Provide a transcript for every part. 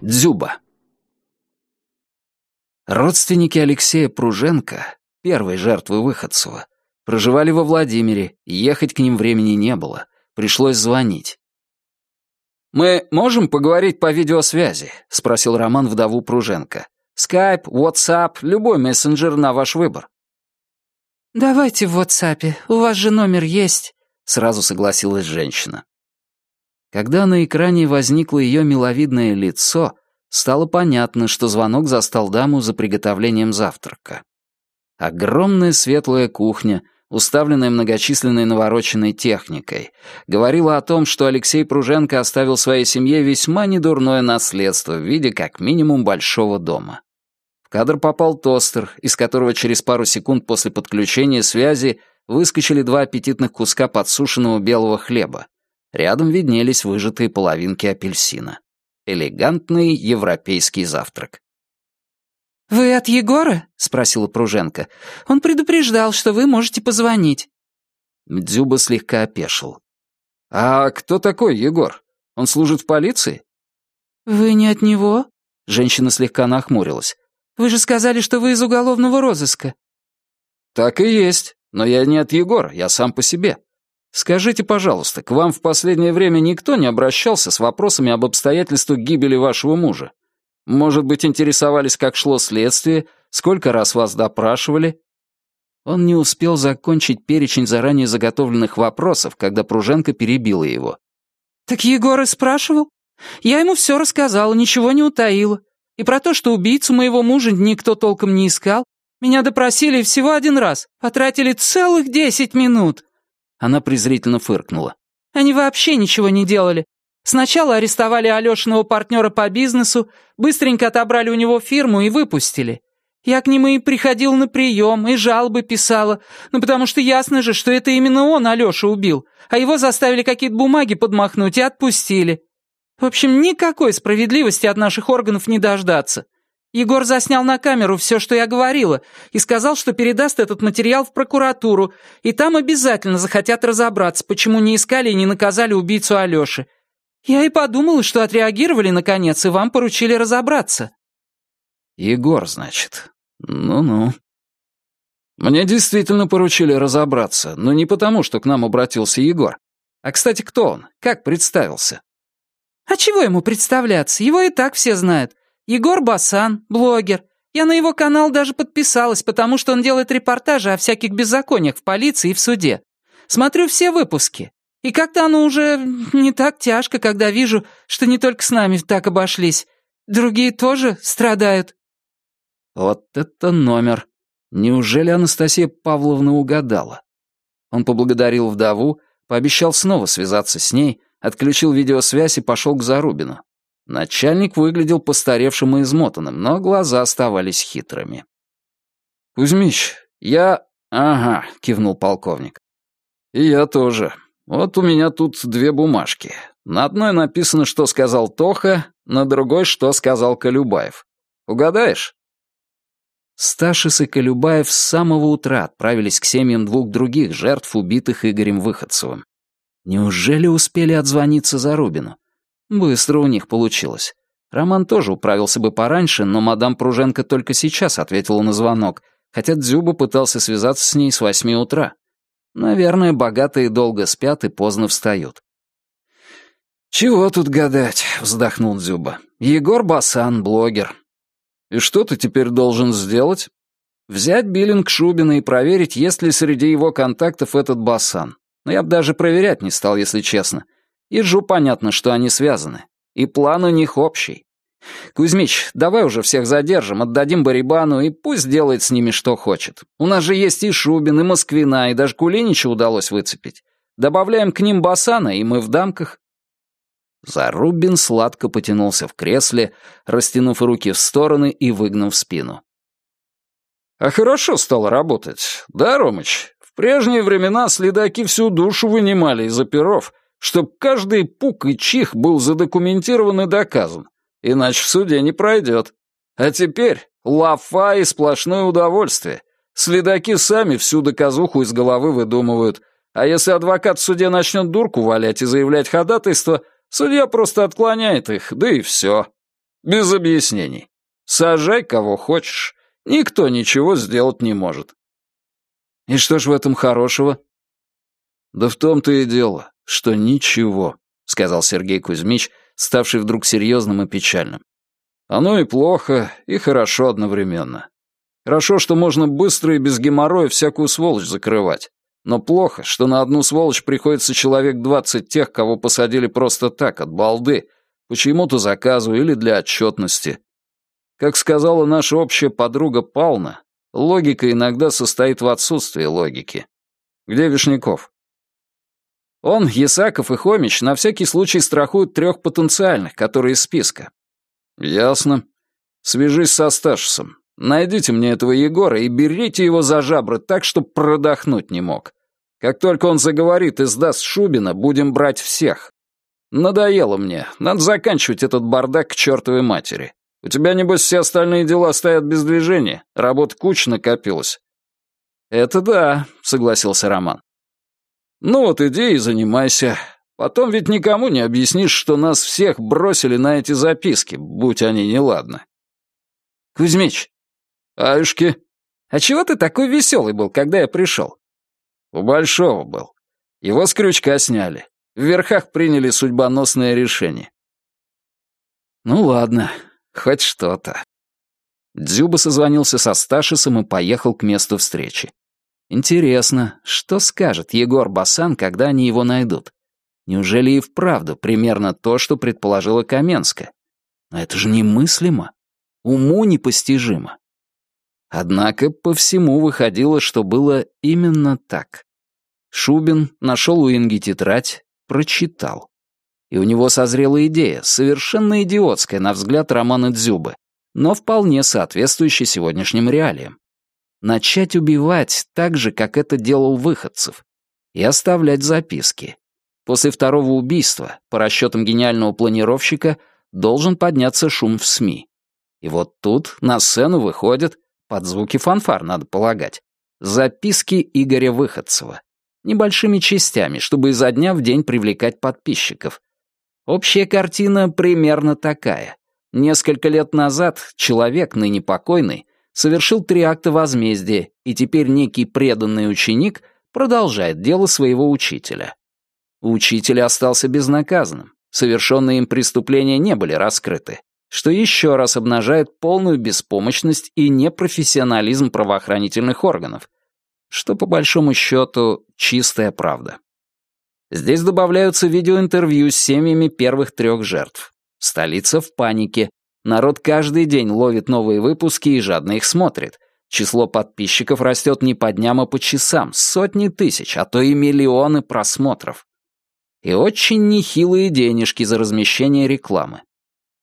Дзюба. Родственники Алексея Пруженко, первой жертвы Выходцева, проживали во Владимире, ехать к ним времени не было, пришлось звонить. «Мы можем поговорить по видеосвязи?» — спросил Роман вдову Пруженко. «Скайп, WhatsApp, любой мессенджер на ваш выбор». «Давайте в WhatsApp, у вас же номер есть», — сразу согласилась женщина. Когда на экране возникло ее миловидное лицо, стало понятно, что звонок застал даму за приготовлением завтрака. Огромная светлая кухня, уставленная многочисленной навороченной техникой, говорила о том, что Алексей Пруженко оставил своей семье весьма недурное наследство в виде как минимум большого дома. В кадр попал тостер, из которого через пару секунд после подключения связи выскочили два аппетитных куска подсушенного белого хлеба. Рядом виднелись выжатые половинки апельсина. Элегантный европейский завтрак. «Вы от Егора?» — спросила Пруженко. «Он предупреждал, что вы можете позвонить». Дзюба слегка опешил. «А кто такой Егор? Он служит в полиции?» «Вы не от него?» Женщина слегка нахмурилась. «Вы же сказали, что вы из уголовного розыска». «Так и есть, но я не от Егора, я сам по себе. Скажите, пожалуйста, к вам в последнее время никто не обращался с вопросами об обстоятельствах гибели вашего мужа? Может быть, интересовались, как шло следствие, сколько раз вас допрашивали?» Он не успел закончить перечень заранее заготовленных вопросов, когда Пруженко перебила его. «Так Егор и спрашивал? Я ему все рассказала, ничего не утаила. И про то, что убийцу моего мужа никто толком не искал. Меня допросили всего один раз, потратили целых десять минут. Она презрительно фыркнула. «Они вообще ничего не делали. Сначала арестовали Алешиного партнера по бизнесу, быстренько отобрали у него фирму и выпустили. Я к нему и приходил на прием, и жалобы писала, ну потому что ясно же, что это именно он Алешу убил, а его заставили какие-то бумаги подмахнуть и отпустили. В общем, никакой справедливости от наших органов не дождаться. Егор заснял на камеру все, что я говорила, и сказал, что передаст этот материал в прокуратуру, и там обязательно захотят разобраться, почему не искали и не наказали убийцу Алёши. Я и подумала, что отреагировали наконец, и вам поручили разобраться». «Егор, значит. Ну-ну». «Мне действительно поручили разобраться, но не потому, что к нам обратился Егор. А, кстати, кто он? Как представился?» «А чего ему представляться? Его и так все знают. Егор Басан, блогер. Я на его канал даже подписалась, потому что он делает репортажи о всяких беззакониях в полиции и в суде. Смотрю все выпуски. И как-то оно уже не так тяжко, когда вижу, что не только с нами так обошлись. Другие тоже страдают. Вот это номер. Неужели Анастасия Павловна угадала? Он поблагодарил вдову, пообещал снова связаться с ней, отключил видеосвязь и пошел к Зарубину. Начальник выглядел постаревшим и измотанным, но глаза оставались хитрыми. «Кузьмич, я...» «Ага», — кивнул полковник. «И я тоже. Вот у меня тут две бумажки. На одной написано, что сказал Тоха, на другой, что сказал Колюбаев. Угадаешь?» Сташис и Колюбаев с самого утра отправились к семьям двух других жертв, убитых Игорем Выходцевым. Неужели успели отзвониться за Рубину? Быстро у них получилось. Роман тоже управился бы пораньше, но мадам Пруженко только сейчас ответила на звонок, хотя Дзюба пытался связаться с ней с восьми утра. Наверное, богатые долго спят и поздно встают. «Чего тут гадать?» — вздохнул Дзюба. «Егор Басан, блогер. И что ты теперь должен сделать? Взять биллинг Шубина и проверить, есть ли среди его контактов этот Басан. Но я бы даже проверять не стал, если честно. Ежу понятно, что они связаны. И план у них общий. Кузьмич, давай уже всех задержим, отдадим Барибану, и пусть делает с ними что хочет. У нас же есть и Шубин, и Москвина, и даже Кулинича удалось выцепить. Добавляем к ним Басана, и мы в дамках. Зарубин сладко потянулся в кресле, растянув руки в стороны и выгнув спину. «А хорошо стало работать, да, Ромыч? Прежние времена следаки всю душу вынимали из оперов, чтоб каждый пук и чих был задокументирован и доказан, иначе в суде не пройдет. А теперь лафа и сплошное удовольствие. Следаки сами всю доказуху из головы выдумывают. А если адвокат в суде начнет дурку валять и заявлять ходатайство, судья просто отклоняет их, да и все. Без объяснений. Сажай кого хочешь. Никто ничего сделать не может. И что ж в этом хорошего? Да в том-то и дело, что ничего, сказал Сергей Кузьмич, ставший вдруг серьезным и печальным. Оно и плохо, и хорошо одновременно. Хорошо, что можно быстро и без геморроя всякую сволочь закрывать. Но плохо, что на одну сволочь приходится человек двадцать тех, кого посадили просто так, от балды, по чьему-то заказу или для отчетности. Как сказала наша общая подруга Пауна, логика иногда состоит в отсутствии логики. Где Вишняков? Он, Ясаков и Хомич на всякий случай страхуют трех потенциальных, которые из списка. Ясно. Свяжись со Сташисом. Найдите мне этого Егора и берите его за жабры так, чтобы продохнуть не мог. Как только он заговорит и сдаст Шубина, будем брать всех. Надоело мне. Надо заканчивать этот бардак к чертовой матери. У тебя, небось, все остальные дела стоят без движения. Работа куча накопилась». «Это да», — согласился Роман. «Ну вот иди и занимайся. Потом ведь никому не объяснишь, что нас всех бросили на эти записки, будь они неладны». «Кузьмич». «Аюшки». «А чего ты такой веселый был, когда я пришел?» «У Большого был. Его с крючка сняли. В верхах приняли судьбоносное решение». «Ну ладно, Хоть что-то. Дзюба созвонился со Сташисом и поехал к месту встречи. Интересно, что скажет Егор Басан, когда они его найдут? Неужели и вправду примерно то, что предположила Каменская? Но это же немыслимо. Уму непостижимо. Однако по всему выходило, что было именно так. Шубин нашел у Инги тетрадь, прочитал. И у него созрела идея, совершенно идиотская на взгляд Романа Дзюбы, но вполне соответствующая сегодняшним реалиям. Начать убивать так же, как это делал Выходцев, и оставлять записки. После второго убийства, по расчетам гениального планировщика, должен подняться шум в СМИ. И вот тут на сцену выходят, под звуки фанфар, надо полагать, записки Игоря Выходцева. Небольшими частями, чтобы изо дня в день привлекать подписчиков, Общая картина примерно такая. Несколько лет назад человек, ныне покойный, совершил три акта возмездия, и теперь некий преданный ученик продолжает дело своего учителя. Учитель остался безнаказанным, совершенные им преступления не были раскрыты, что еще раз обнажает полную беспомощность и непрофессионализм правоохранительных органов, что, по большому счету, чистая правда. Здесь добавляются видеоинтервью с семьями первых трех жертв. Столица в панике. Народ каждый день ловит новые выпуски и жадно их смотрит. Число подписчиков растет не по дням, а по часам. Сотни тысяч, а то и миллионы просмотров. И очень нехилые денежки за размещение рекламы.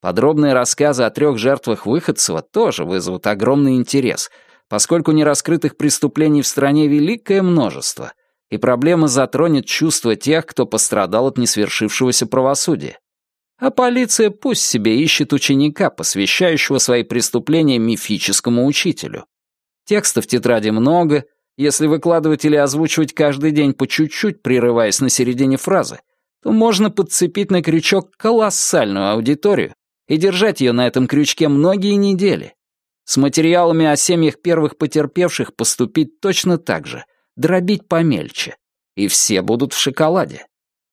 Подробные рассказы о трех жертвах Выходцева тоже вызовут огромный интерес, поскольку нераскрытых преступлений в стране великое множество, и проблема затронет чувства тех, кто пострадал от несвершившегося правосудия. А полиция пусть себе ищет ученика, посвящающего свои преступления мифическому учителю. Текста в тетради много, если выкладывать или озвучивать каждый день по чуть-чуть, прерываясь на середине фразы, то можно подцепить на крючок колоссальную аудиторию и держать ее на этом крючке многие недели. С материалами о семьях первых потерпевших поступить точно так же — дробить помельче, и все будут в шоколаде.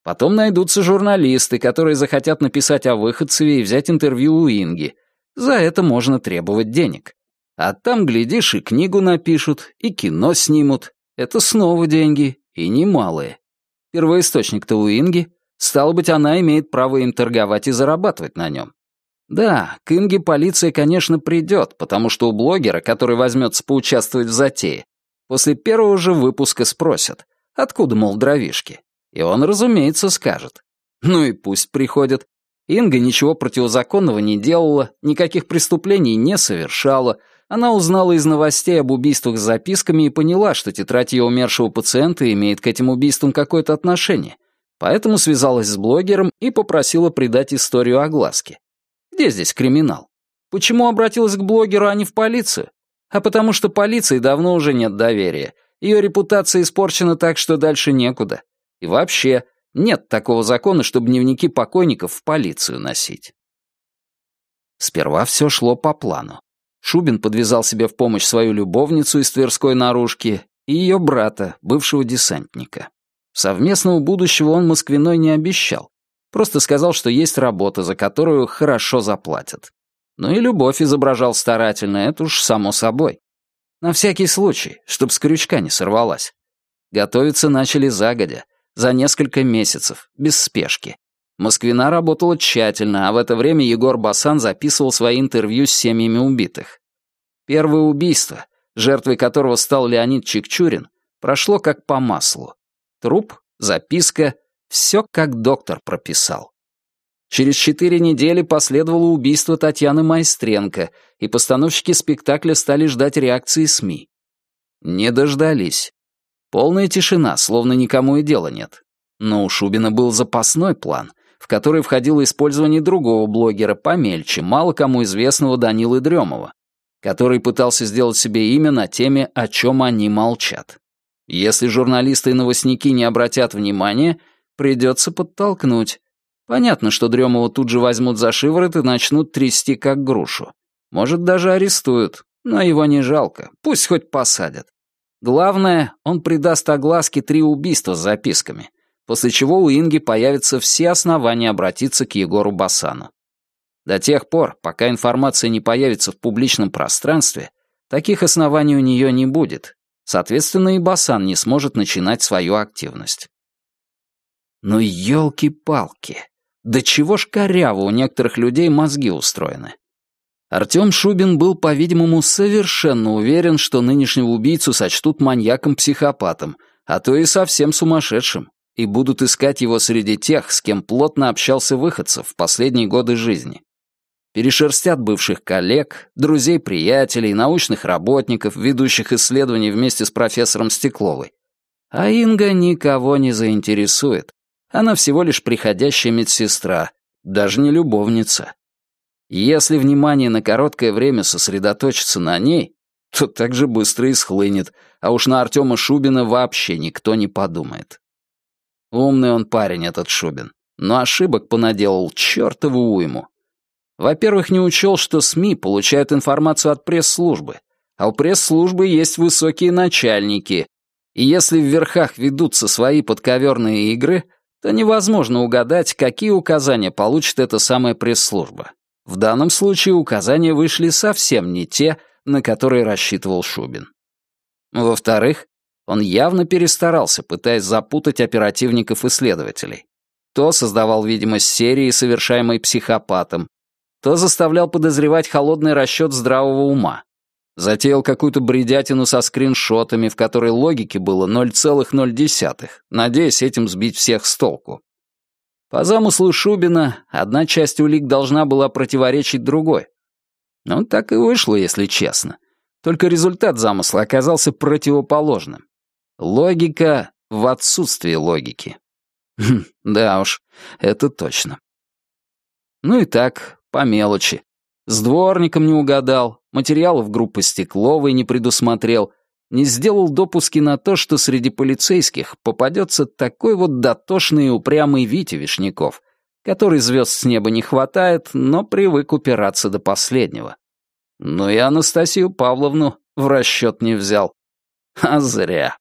Потом найдутся журналисты, которые захотят написать о выходцеве и взять интервью у Инги. За это можно требовать денег. А там, глядишь, и книгу напишут, и кино снимут. Это снова деньги, и немалые. Первоисточник-то у Инги. Стало быть, она имеет право им торговать и зарабатывать на нем. Да, к Инге полиция, конечно, придет, потому что у блогера, который возьмется поучаствовать в затее, После первого же выпуска спросят, откуда, мол, дровишки. И он, разумеется, скажет. Ну и пусть приходят. Инга ничего противозаконного не делала, никаких преступлений не совершала. Она узнала из новостей об убийствах с записками и поняла, что тетрадь ее умершего пациента имеет к этим убийствам какое-то отношение. Поэтому связалась с блогером и попросила придать историю огласке. Где здесь криминал? Почему обратилась к блогеру, а не в полицию? А потому что полиции давно уже нет доверия. Ее репутация испорчена так, что дальше некуда. И вообще, нет такого закона, чтобы дневники покойников в полицию носить. Сперва все шло по плану. Шубин подвязал себе в помощь свою любовницу из Тверской наружки и ее брата, бывшего десантника. Совместного будущего он Москвиной не обещал. Просто сказал, что есть работа, за которую хорошо заплатят. Ну и любовь изображал старательно, это уж само собой. На всякий случай, чтоб с крючка не сорвалась. Готовиться начали загодя, за несколько месяцев, без спешки. Москвина работала тщательно, а в это время Егор Басан записывал свои интервью с семьями убитых. Первое убийство, жертвой которого стал Леонид Чикчурин, прошло как по маслу. Труп, записка, все как доктор прописал. Через четыре недели последовало убийство Татьяны Майстренко, и постановщики спектакля стали ждать реакции СМИ. Не дождались. Полная тишина, словно никому и дела нет. Но у Шубина был запасной план, в который входило использование другого блогера помельче, мало кому известного Данилы Дремова, который пытался сделать себе имя на теме «О чем они молчат». Если журналисты и новостники не обратят внимания, придется подтолкнуть. Понятно, что Дремова тут же возьмут за шиворот и начнут трясти как грушу. Может, даже арестуют, но его не жалко, пусть хоть посадят. Главное, он придаст огласке три убийства с записками, после чего у Инги появятся все основания обратиться к Егору Басану. До тех пор, пока информация не появится в публичном пространстве, таких оснований у нее не будет. Соответственно, и Басан не сможет начинать свою активность. Ну, елки-палки, да чего ж коряво у некоторых людей мозги устроены. Артем Шубин был, по-видимому, совершенно уверен, что нынешнего убийцу сочтут маньяком-психопатом, а то и совсем сумасшедшим, и будут искать его среди тех, с кем плотно общался выходцев в последние годы жизни. Перешерстят бывших коллег, друзей-приятелей, научных работников, ведущих исследований вместе с профессором Стекловой. А Инга никого не заинтересует. Она всего лишь приходящая медсестра, даже не любовница. Если внимание на короткое время сосредоточится на ней, то так же быстро и схлынет, а уж на Артема Шубина вообще никто не подумает. Умный он парень, этот Шубин, но ошибок понаделал чертову уйму. Во-первых, не учел, что СМИ получают информацию от пресс-службы, а у пресс-службы есть высокие начальники, и если в верхах ведутся свои подковерные игры, то невозможно угадать, какие указания получит эта самая пресс-служба. В данном случае указания вышли совсем не те, на которые рассчитывал Шубин. Во-вторых, он явно перестарался, пытаясь запутать оперативников и следователей. То создавал видимость серии, совершаемой психопатом, то заставлял подозревать холодный расчет здравого ума. Затеял какую-то бредятину со скриншотами, в которой логики было 0,0, надеясь этим сбить всех с толку. По замыслу Шубина, одна часть улик должна была противоречить другой. Ну, так и вышло, если честно. Только результат замысла оказался противоположным. Логика в отсутствии логики. Хм, да уж, это точно. Ну и так, по мелочи. С дворником не угадал, материалов группы Стекловой не предусмотрел, не сделал допуски на то, что среди полицейских попадется такой вот дотошный и упрямый Витя Вишняков, который звезд с неба не хватает, но привык упираться до последнего. Но и Анастасию Павловну в расчет не взял. А зря.